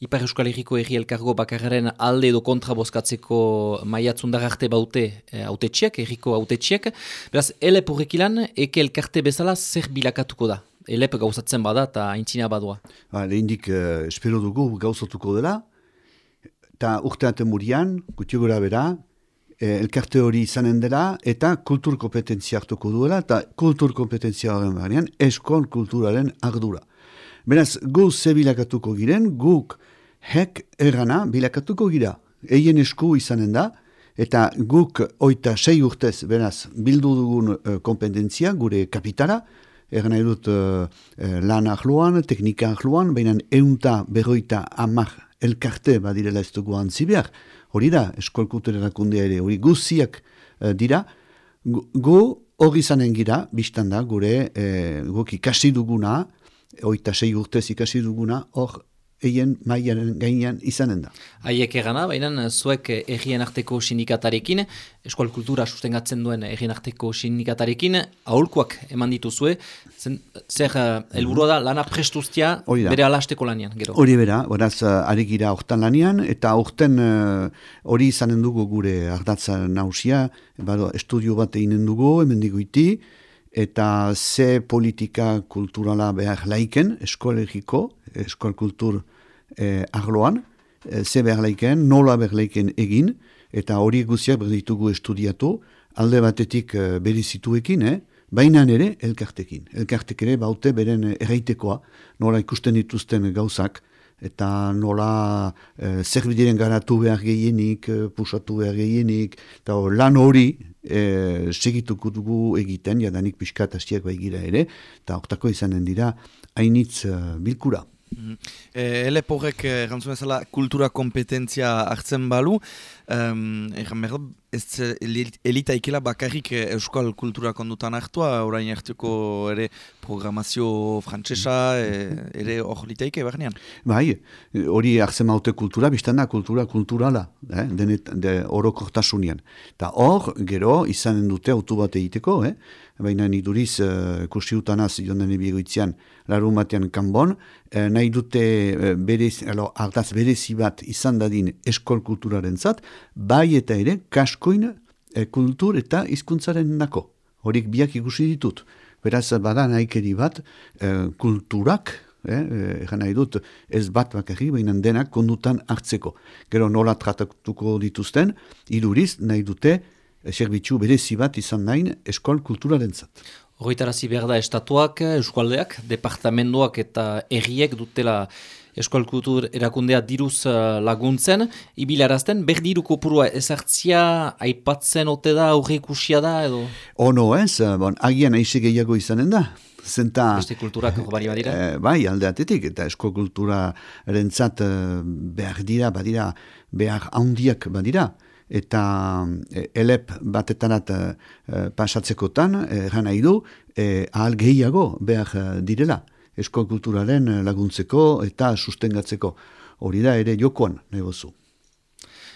Ipar Euskal Herriko erri elkargo bakarren alde edo kontra bozkatzeko maiatzundar arte baute e, autetxiek, erriko autetxiek. Beraz, elep horrekilan, eke elkarte bezala zer bilakatuko da? Elep gauzatzen bada eta aintzina badua. Ba, lehendik uh, espero dugu gauzatuko dela, eta urtean murian, gutiogora bera, e, elkarte hori izanen dela, eta kultur kompetentzia hartuko duela, eta kultur kompetentzia horren barean, eskol kulturaren ardura. Beraz, gu ze bilakatuko giren, guk hek errana bilakatuko gira. Eien esku izanen da, eta guk oita sei urtez, beraz, bildu dugun uh, kompetentzia, gure kapitala, Egan nahi dut uh, lan ahloan, teknika ahloan, baina eunta berroita amak elkarte badirela ez dugu antzi behar. Hori da, eskolkultur erakundea ere, hori guziak uh, dira. Gu hori zanen gira, biztan da, gure uh, guk ikasi duguna, oita sei urtez ikasi duguna, hor eien maiaren gainean izanen da. Haiek egana, baina zuek egien arteko sindikatarekin, eskual kultura sustengatzen duen egien arteko sindikatarekin, aholkuak eman dituzue, zen, zer uh, helburua da lana prestuztia bere alasteko lanian, gero? Hori bera, horaz, uh, ari gira hortan lanian, eta horten uh, hori izanen dugu gure ardatza nausia, bado, estudio bat eginen dugu, hemen iti, eta ze politika kulturala behar laiken, eskolegiko, eskol kultur eh, arloan, eh, ze behar laiken, nola behar laiken egin, eta hori guziak berditugu estudiatu, alde batetik eh, berizituekin, eh? baina ere elkartekin. Elkartek ere baute beren erraitekoa, nola ikusten dituzten gauzak, eta nola e, zerbidiren garatu behar gehienik, e, pusatu behar gehienik, eta lan hori e, segituko dugu egiten, jadanik piskat hastiak bai gira ere, eta oktako izanen dira hainitz e, bilkura. Mm. E, ele porrek, erantzun ezala, kultura kompetentzia hartzen balu, egan behar, ez elita ikela bakarrik euskal kultura kondutan hartua, orain hartuko ere programazio frantsesa e, ere hor litaike barnean. Bai, hori hartzen maute kultura, biztan da kultura kulturala, eh, denet, de orokortasunian. Ta hor, gero, izanen dute autu bat egiteko, eh? baina niduriz uh, kursi utanaz jonden ebiegoitzean larun batean kanbon, uh, nahi dute uh, berez, alo, artaz berezi bat izan dadin eskol kulturaren zat, bai eta ere kaskoin kultur eta hizkuntzaren nako. Horik biak ikusi ditut. Beraz, bada nahikeri bat, kulturak, eh, nahi dut, ez bat bakarri, baina denak kondutan hartzeko. Gero nola tratatuko dituzten, iduriz nahi dute, zerbitzu berezi bat izan nahin eskol kulturaren zat. Horritarazi behar da estatuak, eskualdeak, departamentoak eta erriek dutela eskual kultur erakundea diruz uh, laguntzen, ibilarazten, berdiru kopurua ezartzia aipatzen ote da, aurrikusia da, edo? Ono ez, bon, agian aize gehiago izanen da. Zenta, Beste kulturak bari badira? Eh, bai, aldeatetik, eta esko kultura rentzat eh, behar dira, badira, behar handiak badira eta e, elep batetarat e, pasatzekotan, egan nahi du, e, ahal gehiago behar direla, esko kulturalen laguntzeko eta sustengatzeko. Hori da ere jokoan, nahi bozu.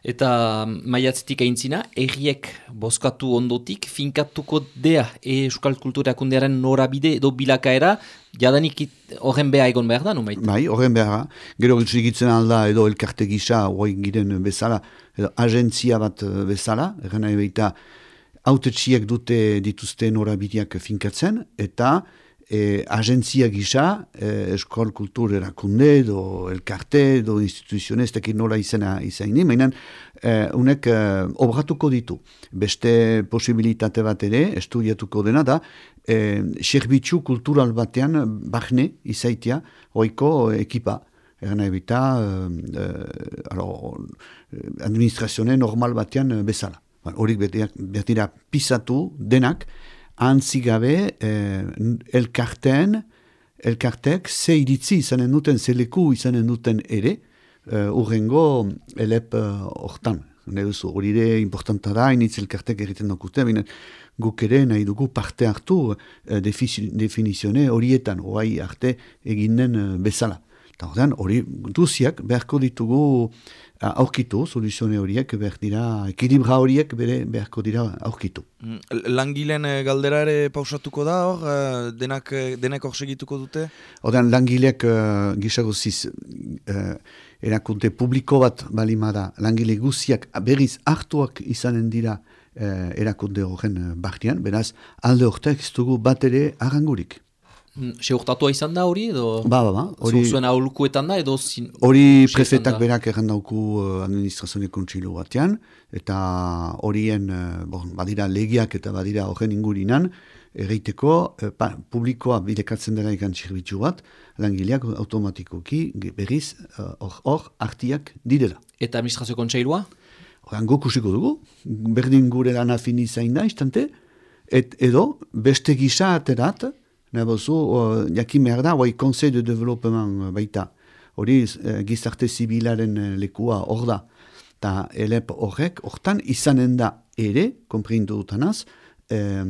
Eta maiatzetik aintzina, erriek bozkatu ondotik, finkatuko dea e Euskal Kulturakundearen norabide edo bilakaera, jadanik horren beha egon behar da, no maite? Bai, horren behar, gero gitzen alda edo elkarte gisa, hori giren bezala, edo agentzia bat eh, bezala, erren nahi behita, autetxiek dute dituzte norabideak finkatzen, eta e, agentzia gisa, e, eskol kultur erakunde, edo elkarte, edo instituzionez, tekin nola izena izaini, mainan, e, unek e, obratuko ditu. Beste posibilitate bat ere, estudiatuko dena da, e, serbitzu kultural batean, bahne, izaitia, oiko ekipa. Egan ebita, e, e, administrazione normal batean bezala. Horik betira pisatu denak, antzigabe eh, elkarten, elkartek ze iritzi izanen duten, ze leku izanen duten ere, eh, urrengo elep eh, hortan. Uh, hori ere importanta da, initz elkartek egiten dokute, bine, guk ere nahi dugu parte hartu uh, definizione horietan, oai arte eginen uh, bezala. Eta ordean, hori duziak beharko ditugu aurkitu, soluzione horiek behar dira, ekilibra horiek bere beharko dira aurkitu. Mm, langileen eh, galdera ere pausatuko da hor, eh, denak, eh, denak hor segituko dute? Ordean, langileak uh, gisagoziz uh, erakunte publiko bat balima da, langile guziak berriz hartuak izanen dira uh, erakunde horren uh, beraz, alde horretak ez dugu bat ere arangurik. Seurtatua izan da hori edo? Ba, ba, ba. Hori... Zuen aholkuetan da edo? Hori prefetak berak erran dauku uh, administrazioa kontsilo batean, eta horien, uh, bon, badira legiak eta badira horren ingurinan, erreiteko, uh, publikoa bidekatzen dara ikan txirbitzu bat, langileak automatikoki berriz hor uh, or, artiak direla. Eta administrazio kontseilua? Horan gokusiko dugu, berdin gure lan afini zain da, istante, et edo beste gisa aterat, Nabozu, jakin behar da, hoi Conseil de Development uh, baita. Hori uh, gizarte zibilaren uh, lekua hor da. Ta elep horrek, hortan izanen da ere, komprindu dutanaz, uh,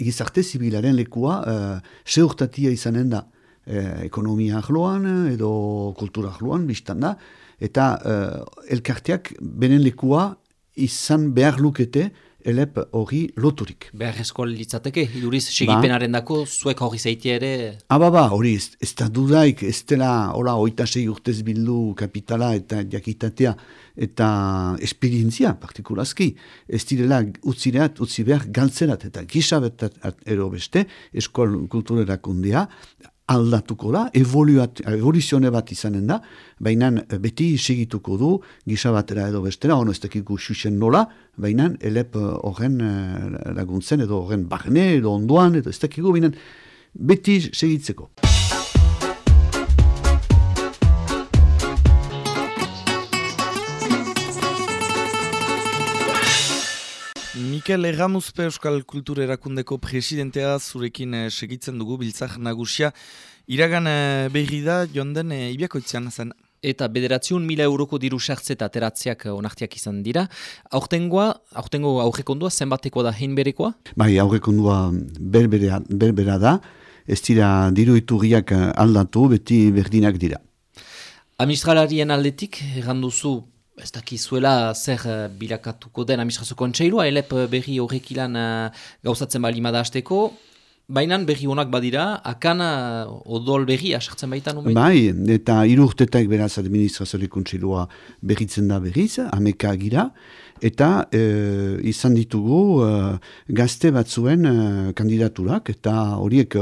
gizarte zibilaren lekua uh, seurtatia izanen da. Uh, ekonomia ahloan edo kultura ahloan, biztan da. Eta uh, elkarteak benen lekua izan behar lukete, elep hori loturik. Behar litzateke, iduriz, ba. segipenaren dako, zuek hori zeitea ere... Aba ba, hori, ez, ez da dudaik, ez dela, hola, oita sei urtez bildu kapitala eta jakitatea eta esperientzia, partikulazki, ez direla utzireat, utzi behar galtzerat, eta gisabetat ero beste, eskol kulturerakundia, aldatuko da, evoluzione bat izanen da, baina eh, beti segituko du, gisa batera edo bestera, ono ez dakiko xuxen nola, baina elep eh, horren uh, laguntzen edo horren barne edo onduan, edo ez dakiko, baina beti segitzeko. Mikel Erramuzpe Euskal Kultur Erakundeko presidentea zurekin eh, segitzen dugu biltzak nagusia. Iragan eh, berri da, jonden eh, ibiakoitzean zen. Eta bederatziun mila euroko diru sartze eta teratziak eh, onartiak izan dira. Aurtengoa, aurtengo aurrekondua, zenbateko da hein berekoa? Bai, aurrekondua berbera, berbera da. Ez dira diru iturriak eh, aldatu, beti berdinak dira. Administralarien aldetik, erranduzu ez dakizuela zer uh, bilakatuko den administrazio kontseilua, elep eh, berri horrek ilan uh, gauzatzen bali madazteko, Baina berri honak badira, akana odol berri asartzen baita nume? Bai, eta irurtetak beraz administrazio kontseilua berritzen da berriz, ameka gira, eta izan ditugu gazte batzuen uh, kandidaturak, eta horiek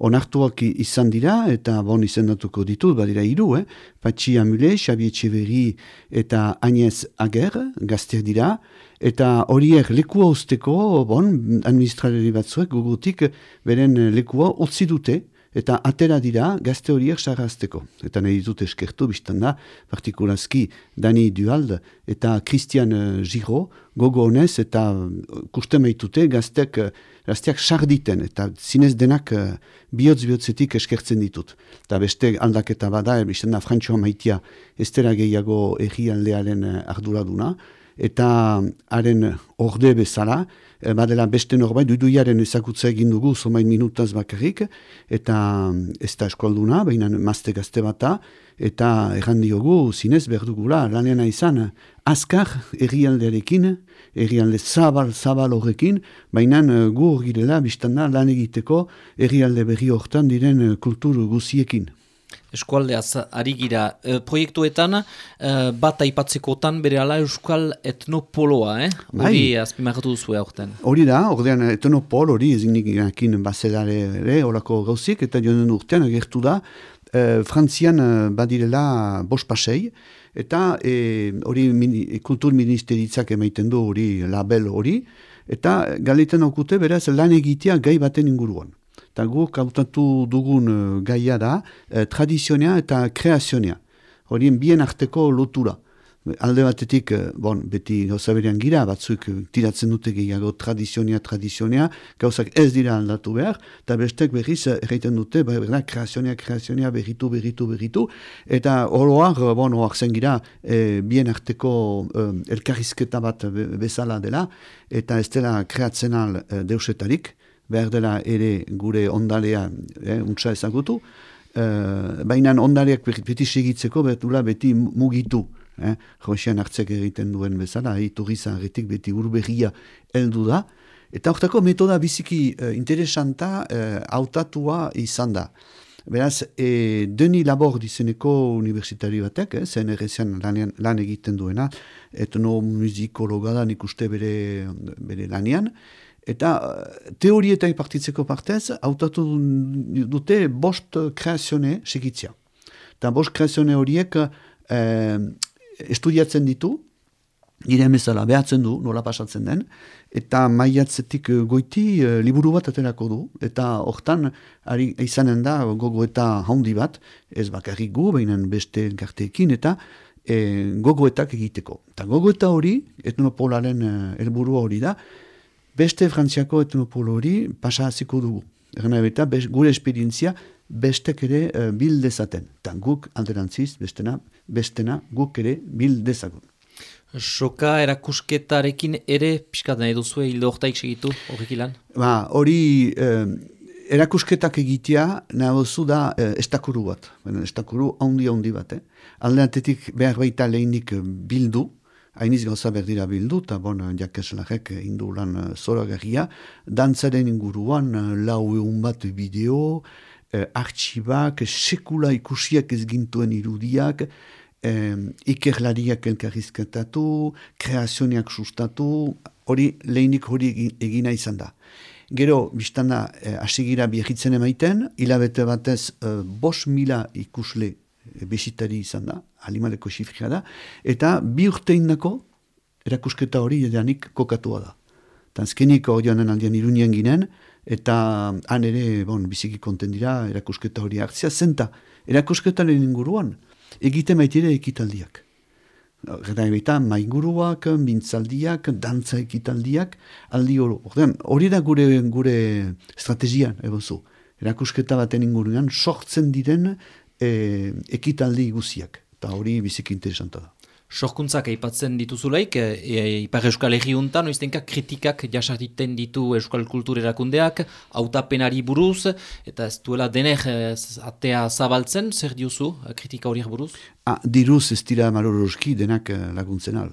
onartuak izan dira, eta bon izendatuko ditut, badira hiru, eh? Patxi Amule, Xabi Etxeverri eta Agnez Ager, gazter dira, eta horiek lekua usteko, bon, administrari batzuek gugutik, beren lekua utzi dute, eta atera dira gazte horiek sarrazteko. Eta nahi dut eskertu biztan da, partikulazki Dani Duald eta Christian eh, Giro, gogo honez eta eh, kuste maitute gazteak, eh, gazteak sarditen, eta zinez denak bihotz-bihotzetik eskertzen ditut. Eta beste aldaketa bada, biztan da Frantxoa maitia ez gehiago egialdearen arduraduna, eta haren orde bezala, e, badela beste norbait, duduiaren ezakutza egin dugu, zomain minutaz bakarrik, eta ez da eskualduna, baina mazte gazte bata, eta errandiogu zinez berdugula, lanena izan, azkar errialdearekin, errialde zabal, zabal horrekin, baina gu horgirela, biztanda lan egiteko errialde berri hortan diren kultur guziekin eskualdeaz ari gira. E, proiektuetan e, bat aipatzekotan bere ala euskal etnopoloa, eh? Bai. Hori azpimarratu duzu aurten. Hori da, ordean etnopol hori ezinik inakin bazelare ere, horako gauzik, eta joan urtean agertu da, e, Frantzian badirela bos pasei, eta hori e, kultur ministeritzak emaiten du hori label hori, eta galeten okute beraz lan egitea gai baten inguruan eta guk hautatu dugun uh, gaia da uh, tradizionea eta kreazionea. Horien bien arteko lotura. Alde batetik, uh, bon, beti gauza berean gira, batzuk tiratzen dute gehiago tradizionea, tradizionea, gauzak ez dira aldatu behar, eta bestek berriz erraiten dute, ba, berda, kreazionea, kreazionea, berritu, berritu, berritu, eta horoak, bon, horoak zen gira, bien arteko elkarrizketa bat bezala dela, eta ez dela kreatzen al deusetarik, behar dela ere gure ondalea eh, untsa ezagutu, uh, baina ondareak beti segitzeko, betula beti mugitu. Eh? Josean hartzek egiten duen bezala, iturri beti urbegia heldu da. Eta hortako metoda biziki uh, interesanta uh, autatua izan da. Beraz, e, Deni Labor dizeneko universitari batek, eh, errezian lan, lan egiten duena, etnomuzikologa da nik uste bere, bere lanian, eta eh, teorietai partitzeko partez, hautatu dute bost kreazione segitzia. Eta bost kreazione horiek eh, estudiatzen ditu, nire emezala behatzen du, nola pasatzen den, eta maiatzetik eh, goiti uh, liburu bat aterako du, eta hortan ari izanen da gogo eta haundi bat, ez bakarrik gu, behinan beste elkarteekin, eta e, gogoetak egiteko. Eta gogoeta hori, etnopolaren uh, helburu hori da, beste frantziako etnopolo hori pasa hasiko dugu. Erna eta gure esperientzia bestek ere uh, bildezaten. Eta guk alderantziz, bestena, bestena guk ere bildezagun. Soka erakusketarekin ere pixkat nahi duzu hildo hortaik segitu horrek ilan? Ba, hori eh, erakusketak egitea nahi duzu da eh, estakuru bat. Estakuru handi handi bat. Eh? Aldeatetik behar baita lehinik bildu, hainiz gauza berdira bildu, eta bon, jakeslahek indu lan eh, zora gerria, dantzaren inguruan eh, lau egun bat bideo, eh, artxibak, sekula ikusiak ez gintuen irudiak, eh, ikerlariak elkarrizketatu, kreazioniak sustatu, hori lehinik hori egina izan da. Gero, biztana, eh, asigira biagitzen emaiten, hilabete batez eh, bos mila ikusle besitari izan da, alimaleko xifria da, eta bi urteindako erakusketa hori edanik kokatua da. Tanzkenik hori honen aldean irunien ginen, eta han ere, bon, biziki konten dira, erakusketa hori hartzia, zenta, erakusketa lehen inguruan, egite maitire ekitaldiak. Gera ebita, maiguruak, mintzaldiak, dantza ekitaldiak, aldi hori da gure gure estrategian, ebozu. Erakusketa baten inguruan, sortzen diren e, ekitaldi guziak. Eta hori biziki interesanta da. Sorkuntzak aipatzen dituzulaik, e, e, Ipar Euskal Herri untan, oiztenka kritikak jasatiten ditu Euskal Kultur erakundeak, autapenari buruz, eta ez duela dener e, atea zabaltzen, zer diuzu e, kritika horiek buruz? Ah, diruz ez dira maroroski denak e, laguntzen al.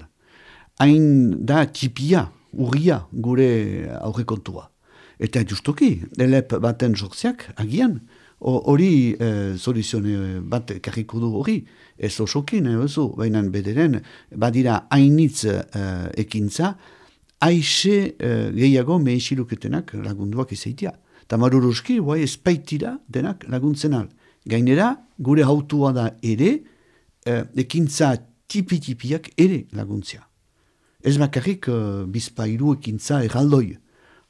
Hain da tipia, urria, gure aurrekontua. Eta justuki, elep baten sortziak, agian, hori e, soluzione bat karriko du hori, ez osokin, ezo, baina bederen, badira hainitz e, ekintza, aixe e, gehiago mehesiluketenak lagunduak izaitia. Eta maruruski, guai, espaitira denak laguntzen al. Gainera, gure hautua da ere, e, ekintza tipi-tipiak ere laguntzia. Ez bakarrik e, bizpairu ekintza erraldoi.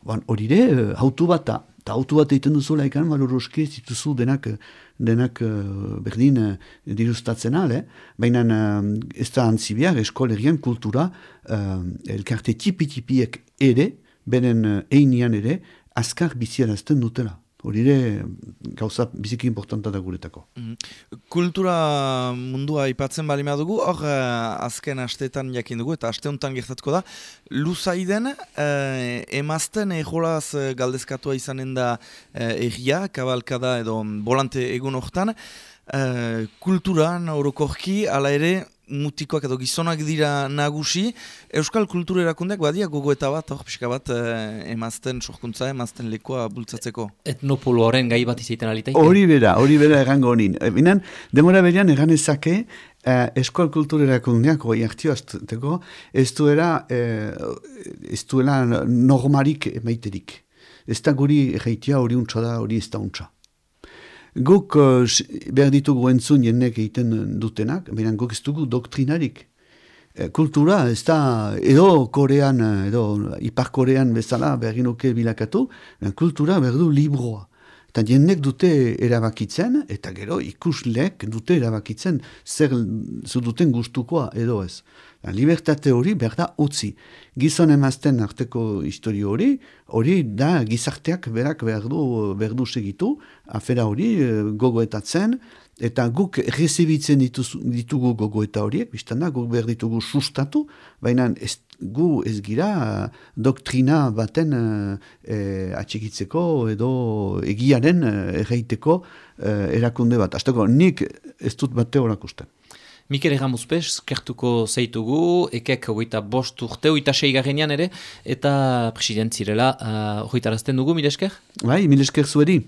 Hori ere, hautu bat eta auto bat egiten duzu laikan, maloroski ez dituzu denak, denak uh, berdin uh, dirustatzen ale, baina uh, ez da antzibiak eskolerian kultura uh, elkarte tipi-tipiek ere, beren uh, einian ere, azkar biziarazten dutela. Hori ere, gauza biziki importanta da guretako. Mm Kultura mundua ipatzen bali dugu, hor uh, azken asteetan jakin dugu, eta aste honetan gertatuko da, luzaiden, uh, emazten ejolaz uh, galdezkatua izanen da uh, egia, kabalkada edo bolante egun hortan, uh, kulturan, orokorki, ala ere, mutikoak edo gizonak dira nagusi, Euskal Kultura erakundeak badia gogo eta bat, hor pixka bat, eh, emazten sorkuntza, emazten lekoa bultzatzeko. Etnopolo horren gai bat izaiten alitaik? Hori bera, hori bera errango honin. Binen, demora berian egan ezake, eh, Euskal Kultura erakundeak, hori hartio azteko, ez duela, eh, ez duela normarik emaiterik. Ez da guri egeitia hori untsa da, hori ez da untsa. Guk uh, behar ditugu entzun jennek egiten dutenak, baina guk ez dugu doktrinarik. E, kultura, ez da, edo korean, edo ipar korean bezala behar bilakatu, kultura behar du libroa. Eta jennek dute erabakitzen, eta gero ikuslek dute erabakitzen zer zu duten gustukoa edo ez. Libertate hori berda utzi. Gizon emazten arteko historio hori, hori da gizarteak berak behar du, behar du segitu, afera hori eh, gogoetatzen, eta guk rezibitzen ditugu gogo eta horiek, biztan da, guk behar ditugu sustatu, baina ez, gu ez gira doktrina baten e, atxikitzeko edo egiaren erreiteko erakunde bat. Azteko, nik ez dut bat teorak usten. Mikel Egamuzpez, skertuko zeitugu, ekek hogeita bost urte, hogeita seigarrenean ere, eta presidentzirela, uh, hogeita dugu, mire esker? Bai, mire esker zueri.